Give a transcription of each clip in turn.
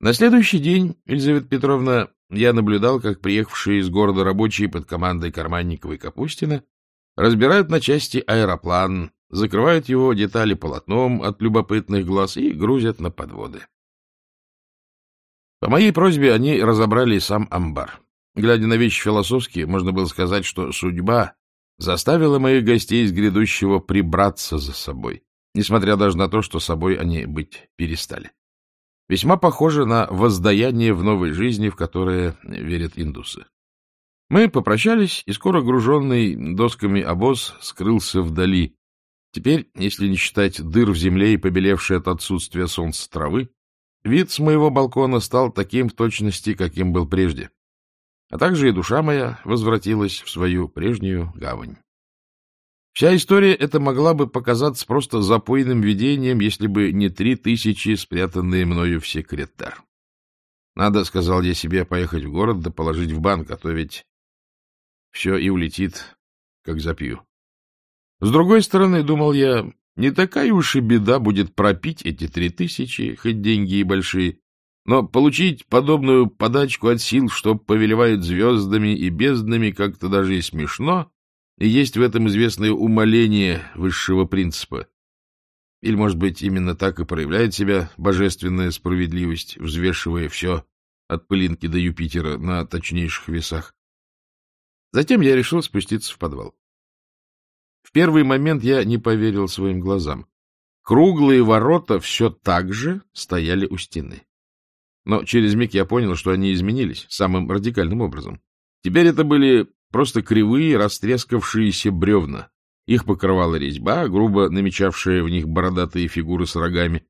На следующий день, Елизавета Петровна, я наблюдал, как приехавшие из города рабочие под командой Карманникова и Капустина разбирают на части аэроплан, закрывают его детали полотном от любопытных глаз и грузят на подводы. По моей просьбе они разобрали сам амбар. Глядя на вещи философские, можно было сказать, что судьба заставила моих гостей из грядущего прибраться за собой, несмотря даже на то, что собой они быть перестали. Весьма похоже на воздаяние в новой жизни, в которое верят индусы. Мы попрощались, и скоро груженный досками обоз скрылся вдали. Теперь, если не считать дыр в земле и побелевшей от отсутствия солнца травы, вид с моего балкона стал таким в точности, каким был прежде. А также и душа моя возвратилась в свою прежнюю гавань. Вся история эта могла бы показаться просто запойным видением, если бы не три тысячи, спрятанные мною в секретар. Надо, — сказал я себе, — поехать в город да положить в банк, а то ведь все и улетит, как запью. С другой стороны, думал я, не такая уж и беда будет пропить эти три тысячи, хоть деньги и большие, но получить подобную подачку от сил, что повелевает звездами и безднами, как-то даже и смешно, и есть в этом известное умоление высшего принципа. Или, может быть, именно так и проявляет себя божественная справедливость, взвешивая все от пылинки до Юпитера на точнейших весах. Затем я решил спуститься в подвал. В первый момент я не поверил своим глазам. Круглые ворота все так же стояли у стены. Но через миг я понял, что они изменились самым радикальным образом. Теперь это были просто кривые, растрескавшиеся бревна. Их покрывала резьба, грубо намечавшая в них бородатые фигуры с рогами.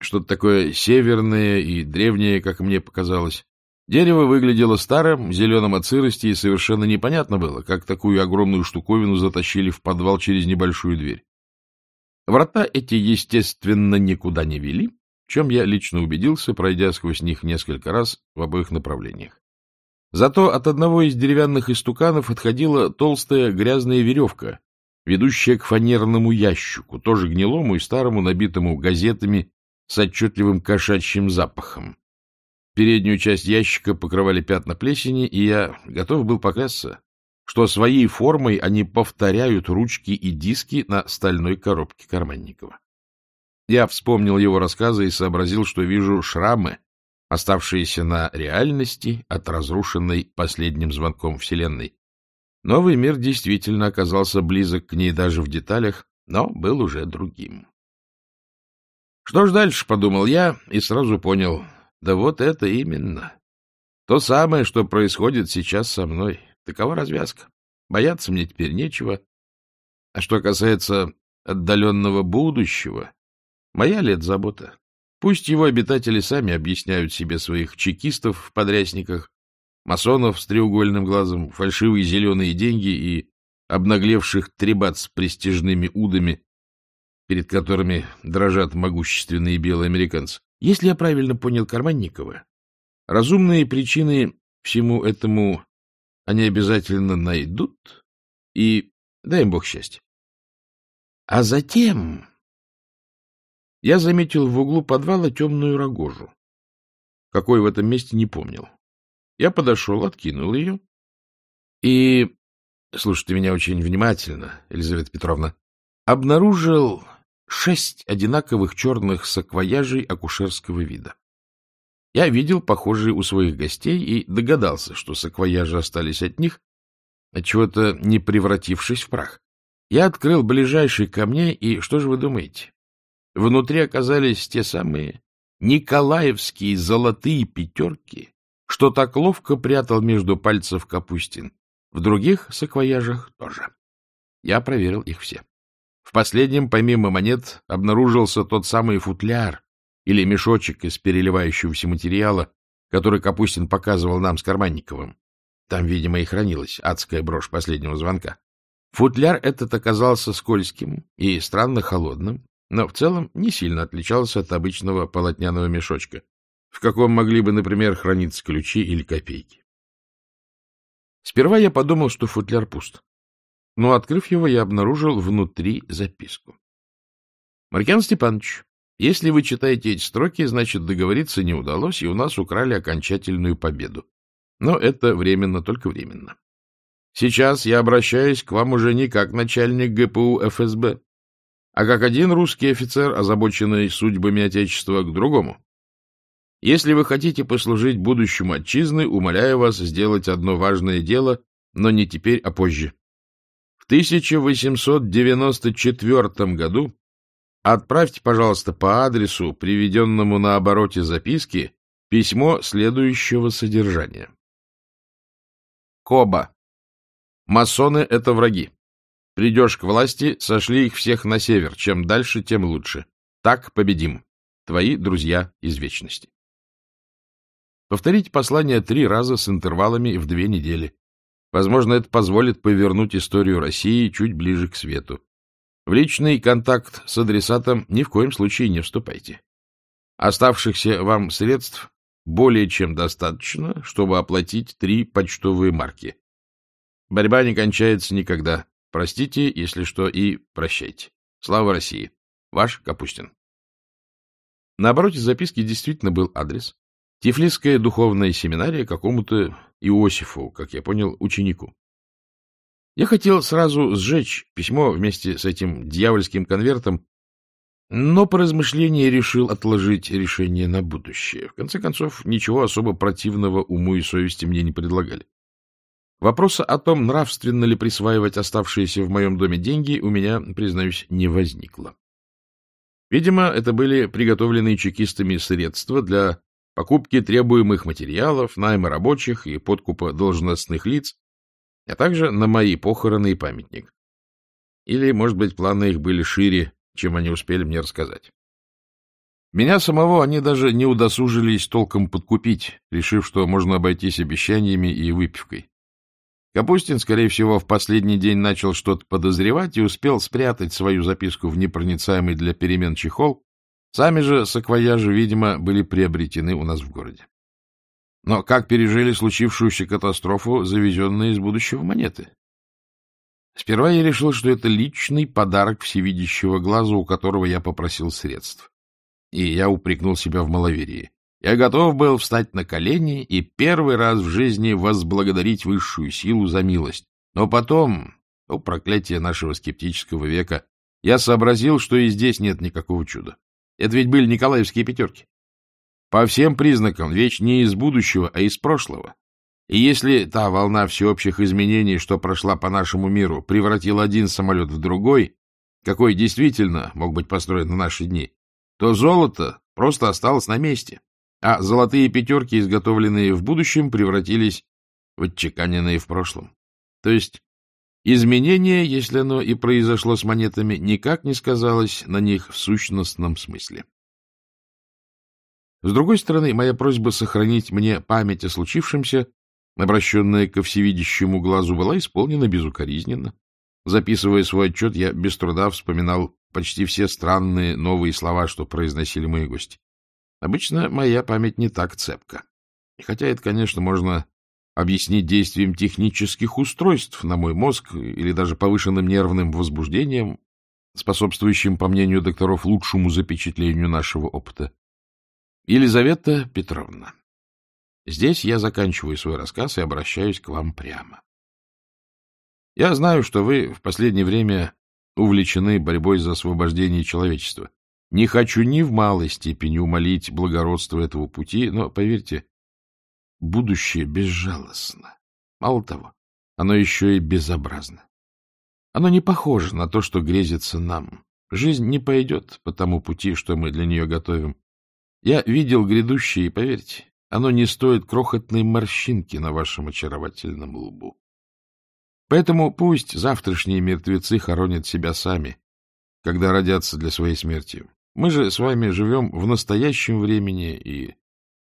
Что-то такое северное и древнее, как мне показалось. Дерево выглядело старым, зеленым от сырости, и совершенно непонятно было, как такую огромную штуковину затащили в подвал через небольшую дверь. Врата эти, естественно, никуда не вели, в чем я лично убедился, пройдя сквозь них несколько раз в обоих направлениях. Зато от одного из деревянных истуканов отходила толстая грязная веревка, ведущая к фанерному ящику, тоже гнилому и старому, набитому газетами с отчетливым кошачьим запахом. Переднюю часть ящика покрывали пятна плесени, и я готов был поклясться, что своей формой они повторяют ручки и диски на стальной коробке Карманникова. Я вспомнил его рассказы и сообразил, что вижу шрамы, оставшиеся на реальности от разрушенной последним звонком Вселенной. Новый мир действительно оказался близок к ней даже в деталях, но был уже другим. Что ж дальше, подумал я, и сразу понял, да вот это именно. То самое, что происходит сейчас со мной. Такова развязка. Бояться мне теперь нечего. А что касается отдаленного будущего, моя лет забота. Пусть его обитатели сами объясняют себе своих чекистов в подрясниках, масонов с треугольным глазом, фальшивые зеленые деньги и обнаглевших требат с престижными удами, перед которыми дрожат могущественные белые американцы. Если я правильно понял Карманникова, разумные причины всему этому они обязательно найдут, и дай им Бог счастья. А затем я заметил в углу подвала темную рогожу. Какой в этом месте не помнил. Я подошел, откинул ее и, слушайте меня очень внимательно, Елизавета Петровна, обнаружил шесть одинаковых черных саквояжей акушерского вида. Я видел похожие у своих гостей и догадался, что саквояжи остались от них, отчего-то не превратившись в прах. Я открыл ближайший ко мне, и что же вы думаете? Внутри оказались те самые николаевские золотые пятерки, что так ловко прятал между пальцев Капустин. В других саквояжах тоже. Я проверил их все. В последнем, помимо монет, обнаружился тот самый футляр или мешочек из переливающегося материала, который Капустин показывал нам с Карманниковым. Там, видимо, и хранилась адская брошь последнего звонка. Футляр этот оказался скользким и странно холодным, но в целом не сильно отличался от обычного полотняного мешочка, в каком могли бы, например, храниться ключи или копейки. Сперва я подумал, что футляр пуст но, открыв его, я обнаружил внутри записку. — Марьян Степанович, Если вы читаете эти строки, значит, договориться не удалось, и у нас украли окончательную победу. Но это временно, только временно. Сейчас я обращаюсь к вам уже не как начальник ГПУ ФСБ, а как один русский офицер, озабоченный судьбами Отечества, к другому. Если вы хотите послужить будущему отчизны, умоляю вас сделать одно важное дело, но не теперь, а позже. В 1894 году отправьте, пожалуйста, по адресу, приведенному на обороте записки, письмо следующего содержания. Коба. Масоны — это враги. Придешь к власти, сошли их всех на север. Чем дальше, тем лучше. Так победим. Твои друзья из вечности. Повторите послание три раза с интервалами в две недели. Возможно, это позволит повернуть историю России чуть ближе к свету. В личный контакт с адресатом ни в коем случае не вступайте. Оставшихся вам средств более чем достаточно, чтобы оплатить три почтовые марки. Борьба не кончается никогда. Простите, если что, и прощайте. Слава России! Ваш Капустин. На обороте записки действительно был адрес. Тифлисская духовная семинария какому-то Иосифу, как я понял, ученику. Я хотел сразу сжечь письмо вместе с этим дьявольским конвертом, но по размышлению решил отложить решение на будущее. В конце концов, ничего особо противного уму и совести мне не предлагали. Вопроса о том, нравственно ли присваивать оставшиеся в моем доме деньги, у меня, признаюсь, не возникло. Видимо, это были приготовленные чекистами средства для покупки требуемых материалов, найма рабочих и подкупа должностных лиц, а также на мои похороны и памятник. Или, может быть, планы их были шире, чем они успели мне рассказать. Меня самого они даже не удосужились толком подкупить, решив, что можно обойтись обещаниями и выпивкой. Капустин, скорее всего, в последний день начал что-то подозревать и успел спрятать свою записку в непроницаемый для перемен чехол. Сами же саквояжи, видимо, были приобретены у нас в городе. Но как пережили случившуюся катастрофу завезенные из будущего монеты? Сперва я решил, что это личный подарок всевидящего глаза, у которого я попросил средств. И я упрекнул себя в маловерии. Я готов был встать на колени и первый раз в жизни возблагодарить высшую силу за милость. Но потом, о проклятие нашего скептического века, я сообразил, что и здесь нет никакого чуда. Это ведь были николаевские пятерки. По всем признакам, вещь не из будущего, а из прошлого. И если та волна всеобщих изменений, что прошла по нашему миру, превратила один самолет в другой, какой действительно мог быть построен в наши дни, то золото просто осталось на месте а золотые пятерки, изготовленные в будущем, превратились в отчеканенные в прошлом. То есть изменение, если оно и произошло с монетами, никак не сказалось на них в сущностном смысле. С другой стороны, моя просьба сохранить мне память о случившемся, обращенная ко всевидящему глазу, была исполнена безукоризненно. Записывая свой отчет, я без труда вспоминал почти все странные новые слова, что произносили мои гости. Обычно моя память не так цепка. Хотя это, конечно, можно объяснить действием технических устройств на мой мозг или даже повышенным нервным возбуждением, способствующим, по мнению докторов, лучшему запечатлению нашего опыта. Елизавета Петровна, здесь я заканчиваю свой рассказ и обращаюсь к вам прямо. Я знаю, что вы в последнее время увлечены борьбой за освобождение человечества. Не хочу ни в малой степени умолить благородство этого пути, но, поверьте, будущее безжалостно. Мало того, оно еще и безобразно. Оно не похоже на то, что грезится нам. Жизнь не пойдет по тому пути, что мы для нее готовим. Я видел грядущее, и, поверьте, оно не стоит крохотной морщинки на вашем очаровательном лбу. Поэтому пусть завтрашние мертвецы хоронят себя сами, когда родятся для своей смерти. Мы же с вами живем в настоящем времени и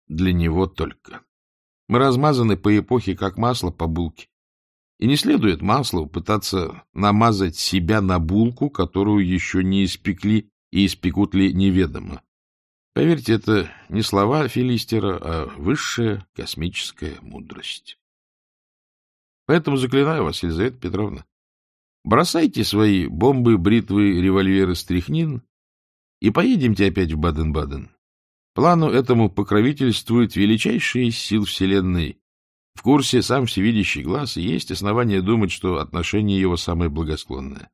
для него только. Мы размазаны по эпохе, как масло по булке. И не следует маслу пытаться намазать себя на булку, которую еще не испекли и испекут ли неведомо. Поверьте, это не слова Филистера, а высшая космическая мудрость. Поэтому заклинаю вас, Елизавета Петровна, бросайте свои бомбы, бритвы, револьверы, стряхнин и поедемте опять в Баден-Баден. Плану этому покровительствует величайший из сил Вселенной. В курсе сам всевидящий глаз, и есть основания думать, что отношение его самое благосклонное.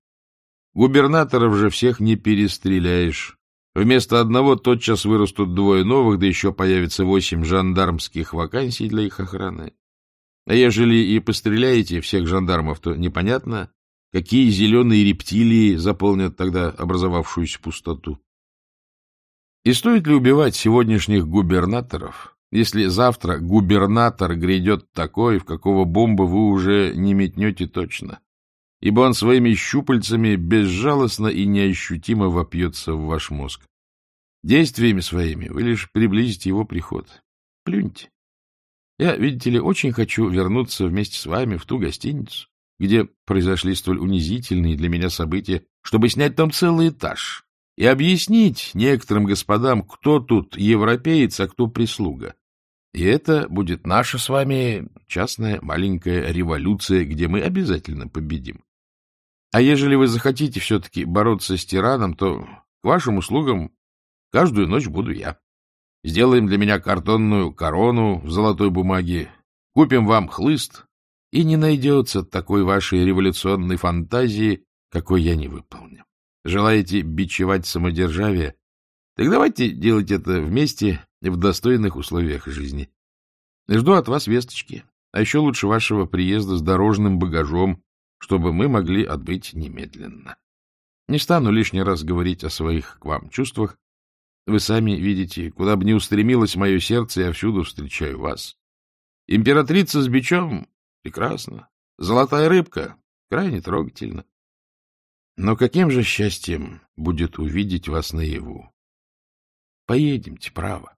Губернаторов же всех не перестреляешь. Вместо одного тотчас вырастут двое новых, да еще появится восемь жандармских вакансий для их охраны. А ежели и постреляете всех жандармов, то непонятно, какие зеленые рептилии заполнят тогда образовавшуюся пустоту. И стоит ли убивать сегодняшних губернаторов, если завтра губернатор грядет такой, в какого бомба вы уже не метнете точно? Ибо он своими щупальцами безжалостно и неощутимо вопьется в ваш мозг. Действиями своими вы лишь приблизите его приход. Плюньте. Я, видите ли, очень хочу вернуться вместе с вами в ту гостиницу, где произошли столь унизительные для меня события, чтобы снять там целый этаж и объяснить некоторым господам, кто тут европеец, а кто прислуга. И это будет наша с вами частная маленькая революция, где мы обязательно победим. А ежели вы захотите все-таки бороться с тираном, то к вашим услугам каждую ночь буду я. Сделаем для меня картонную корону в золотой бумаге, купим вам хлыст, и не найдется такой вашей революционной фантазии, какой я не выполню. Желаете бичевать самодержавие? Так давайте делать это вместе в достойных условиях жизни. Жду от вас весточки, а еще лучше вашего приезда с дорожным багажом, чтобы мы могли отбыть немедленно. Не стану лишний раз говорить о своих к вам чувствах. Вы сами видите, куда бы ни устремилось мое сердце, я всюду встречаю вас. Императрица с бичом — прекрасно. Золотая рыбка — крайне трогательно. Но каким же счастьем будет увидеть вас наяву? Поедемте, право.